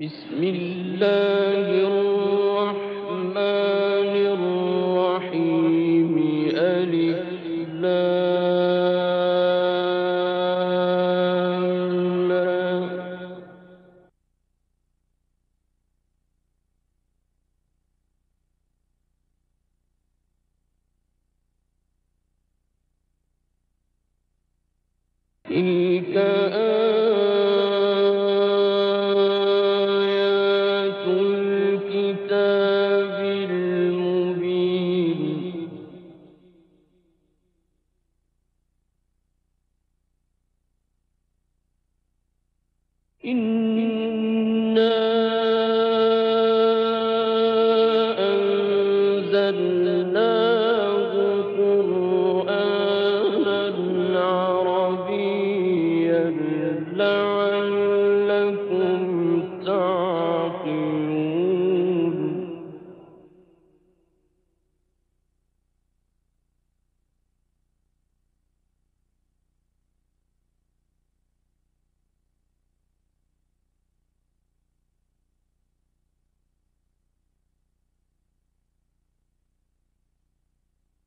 بسم الله الرحمن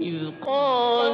إذ قال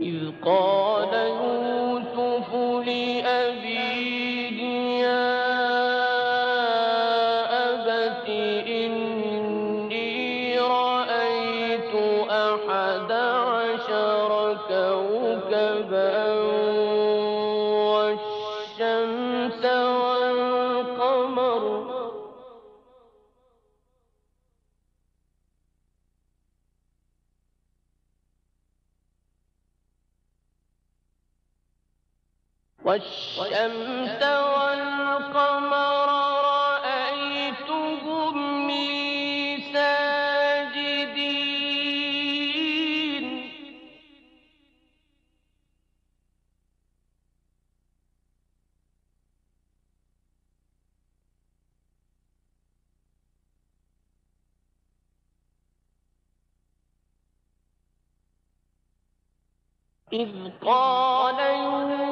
إذ قال يوسف إذ قال يوسف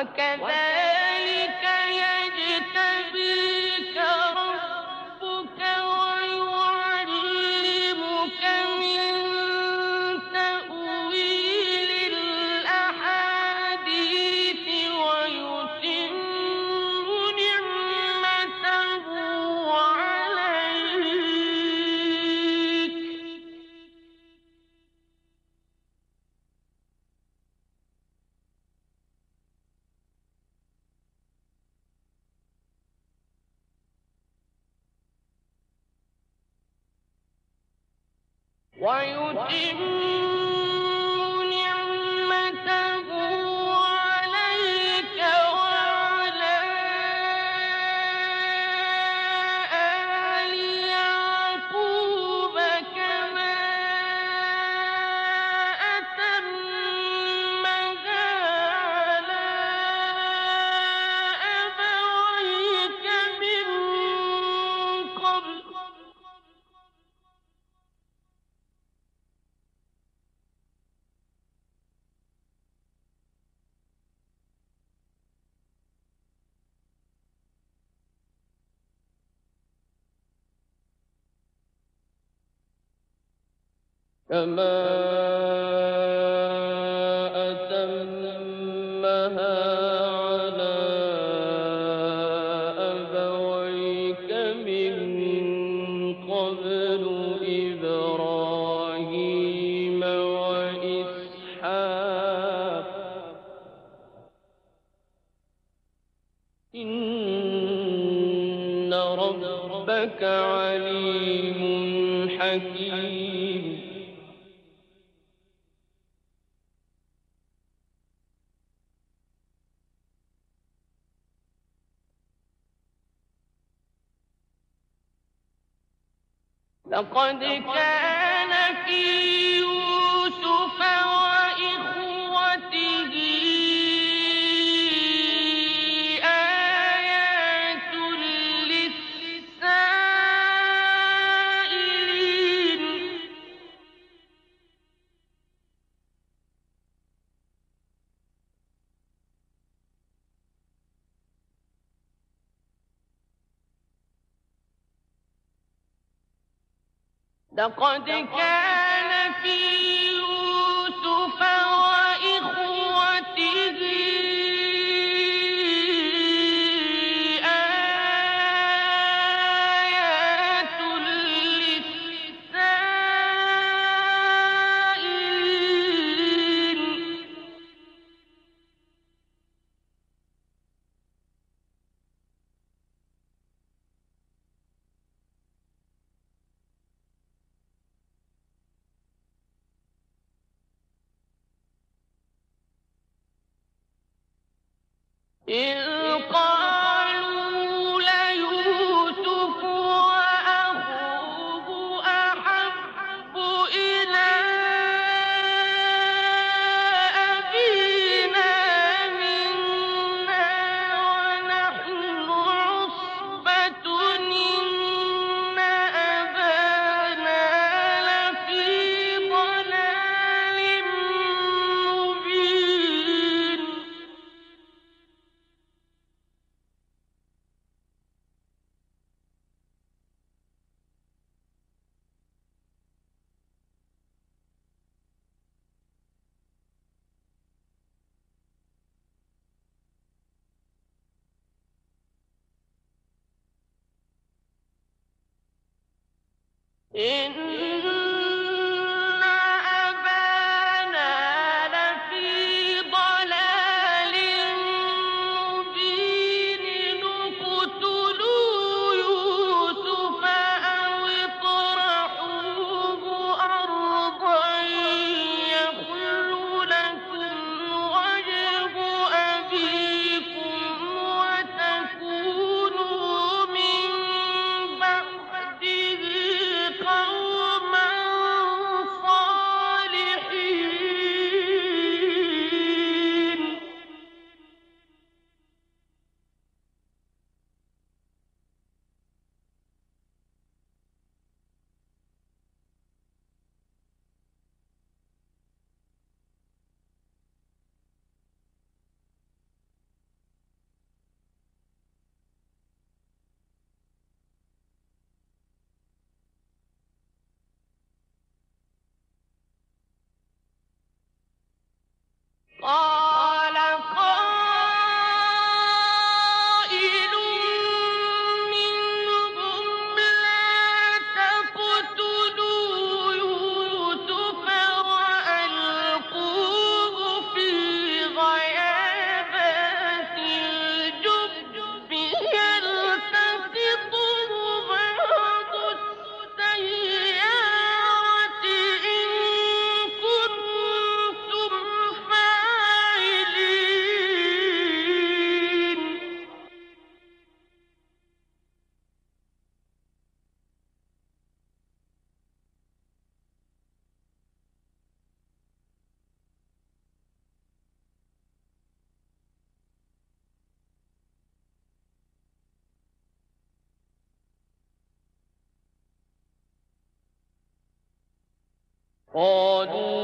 وكذلك كما لقد كان في لقد كان إن قالوا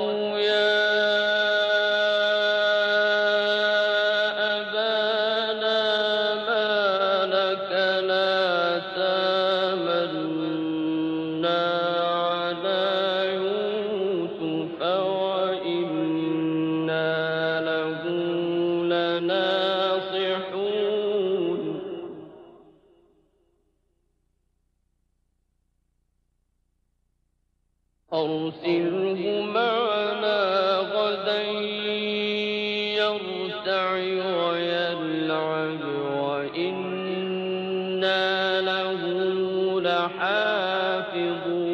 قالوا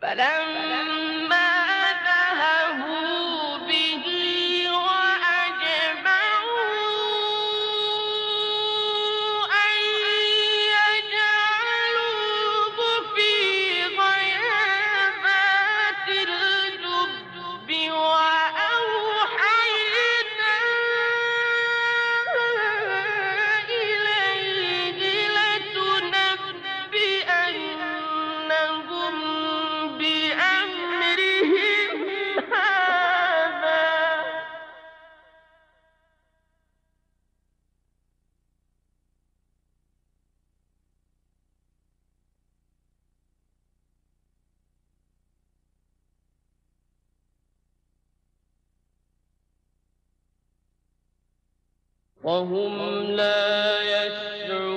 Ba-dum, ba-dum. وهم لا يشعرون.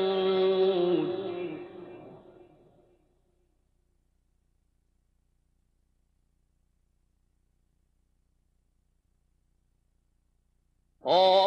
قالوا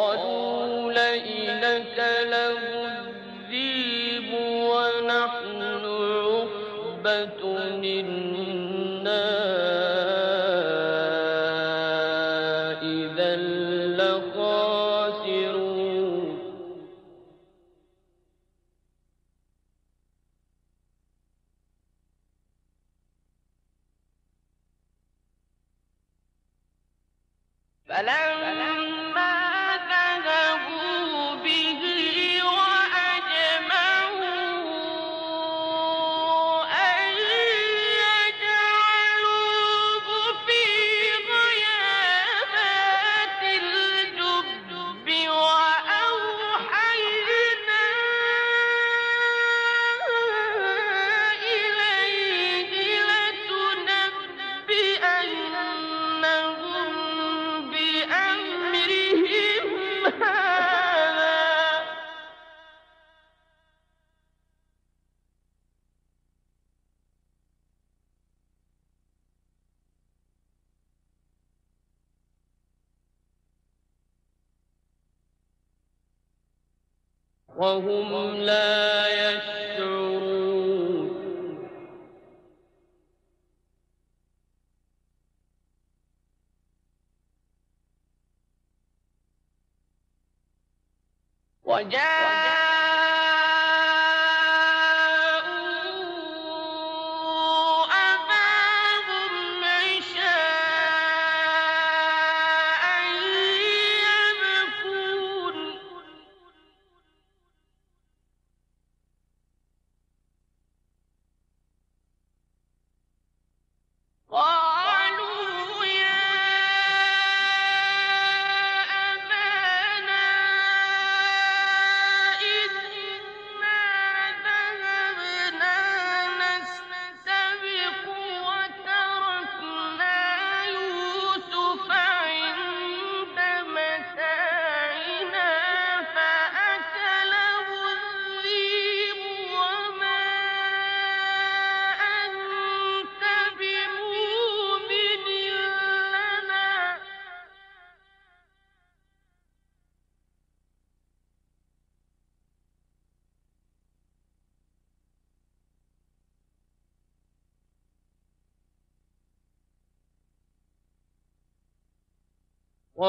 وهم لا يشعرون. وجاء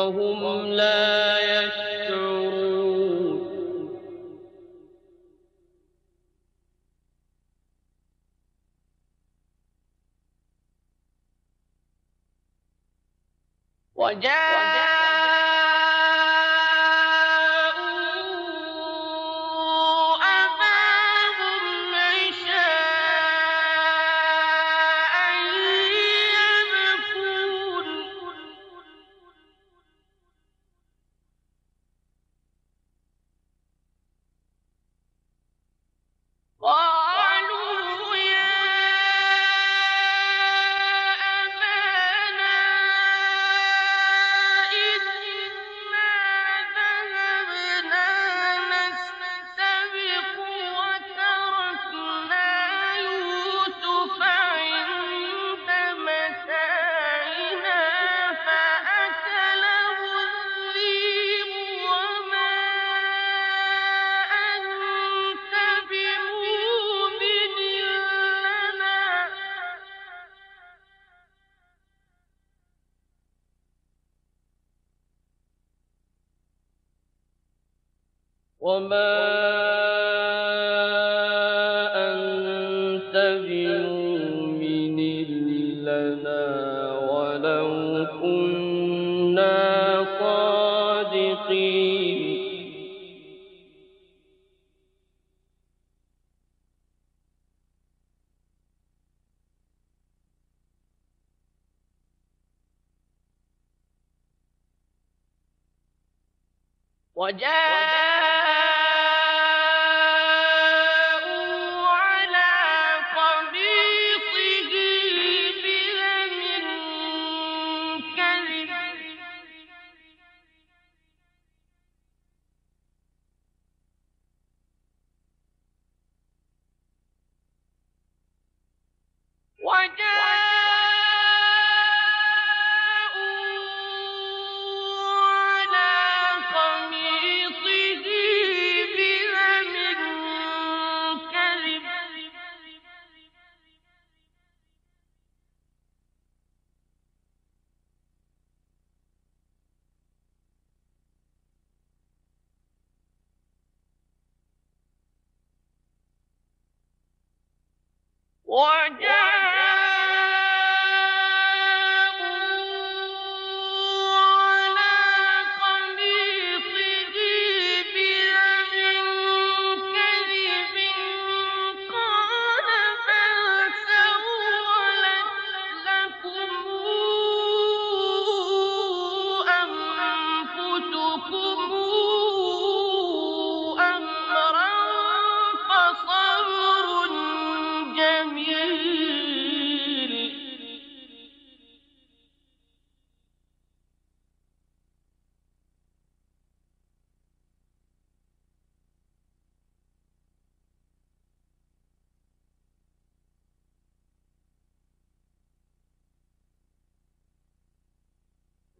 وهم لا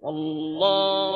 والله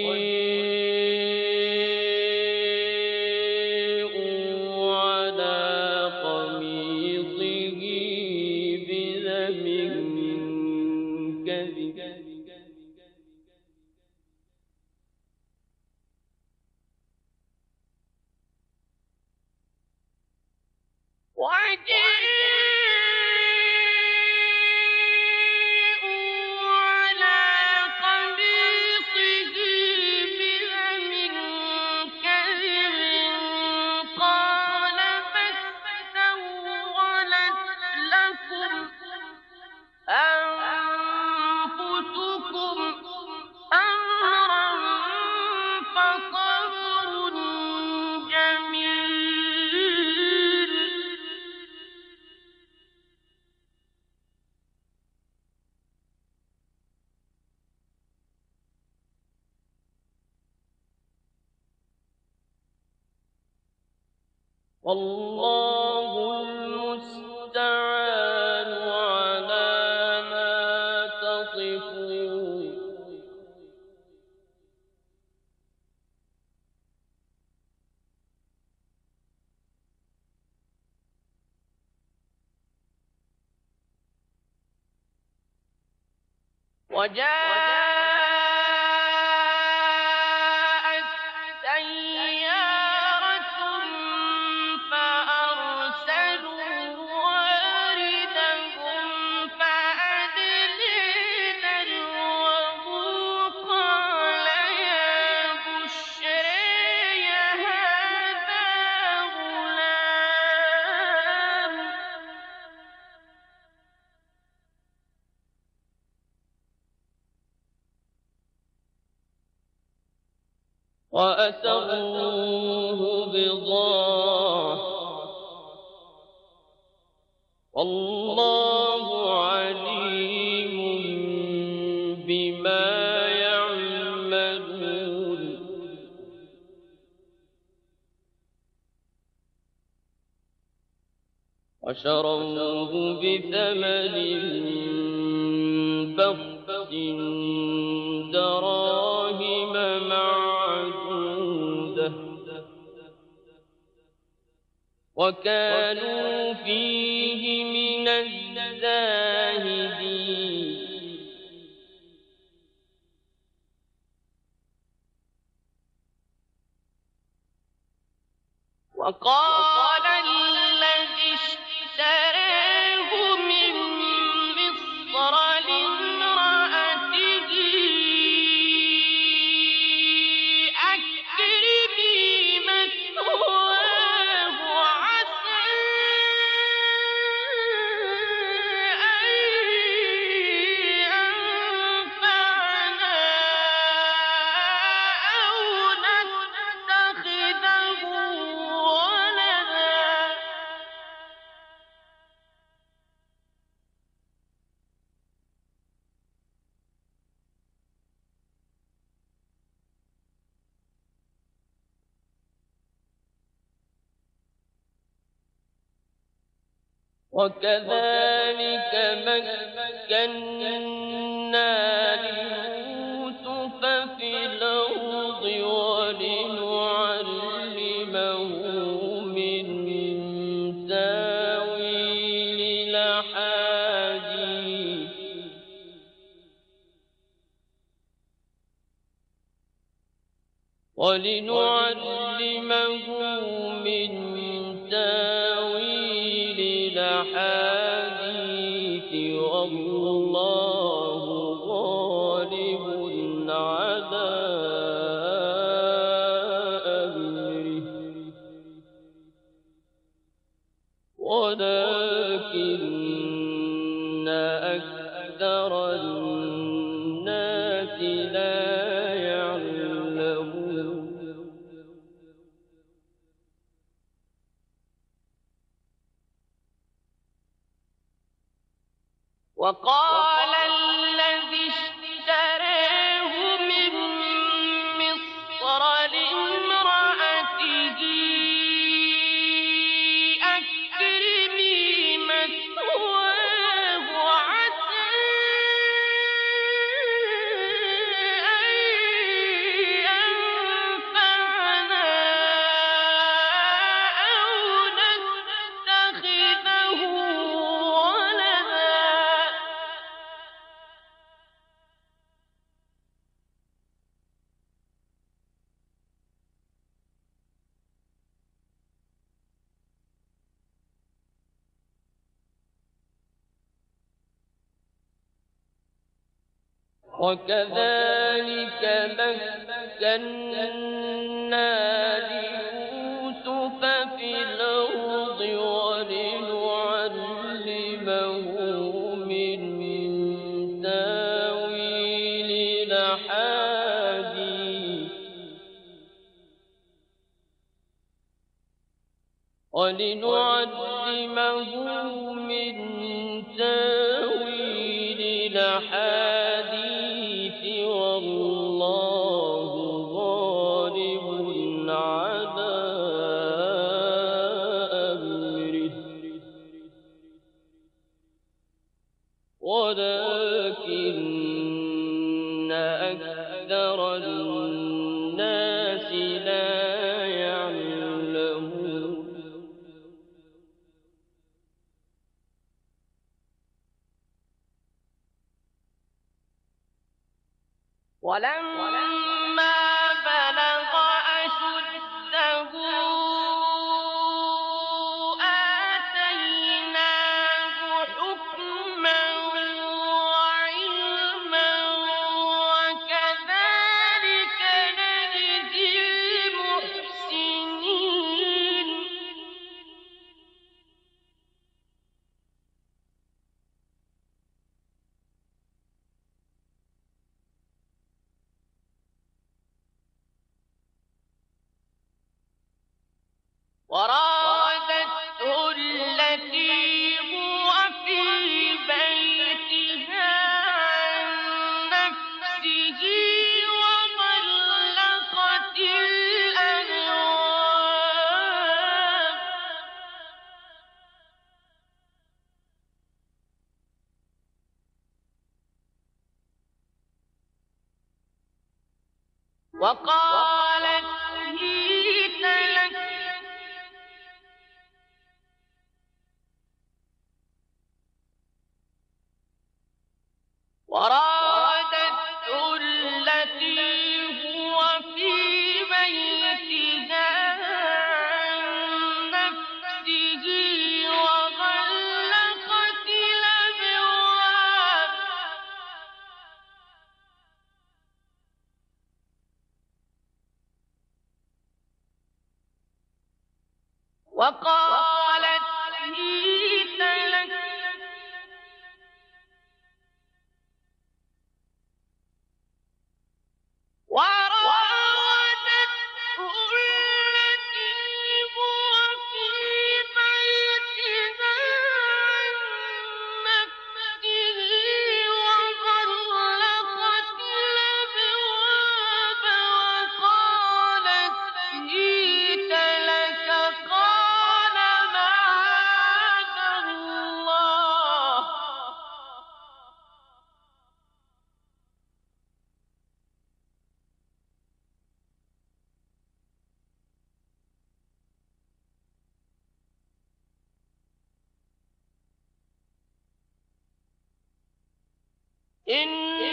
وأسروه وقال ولنعلمه من وكذلك مكنا ليوسف في الأرض ولنعلمه من تأويل الأحاديث. ولنعلمه من تأويل الأحاديث. ولم إنه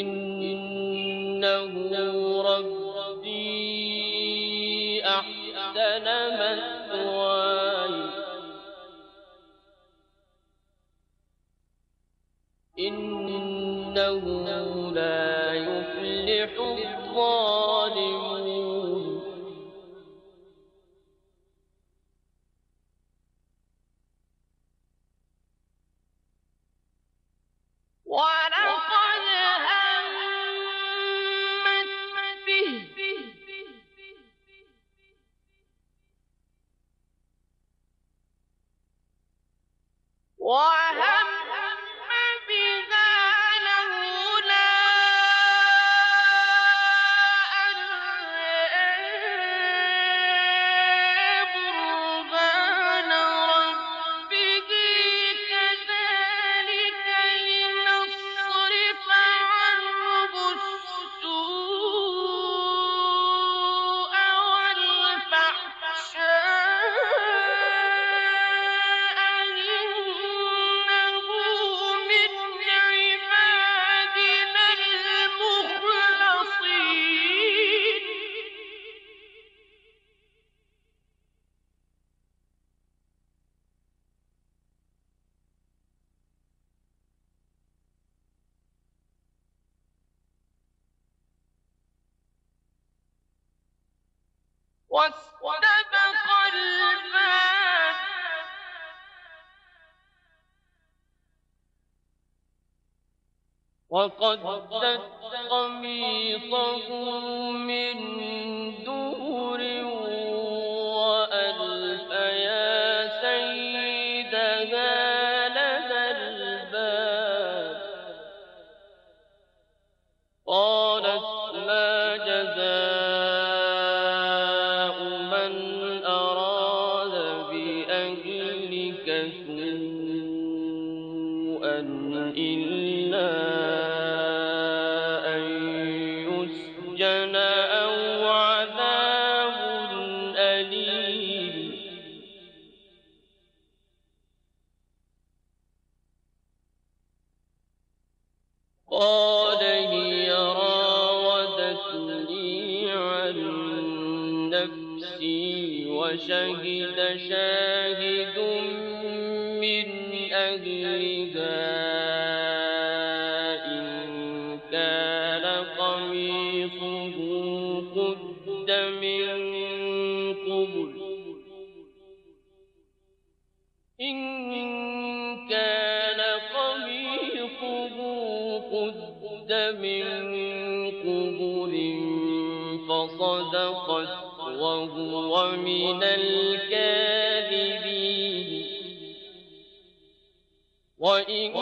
إنه ربي وهو من الكاذبين. وإن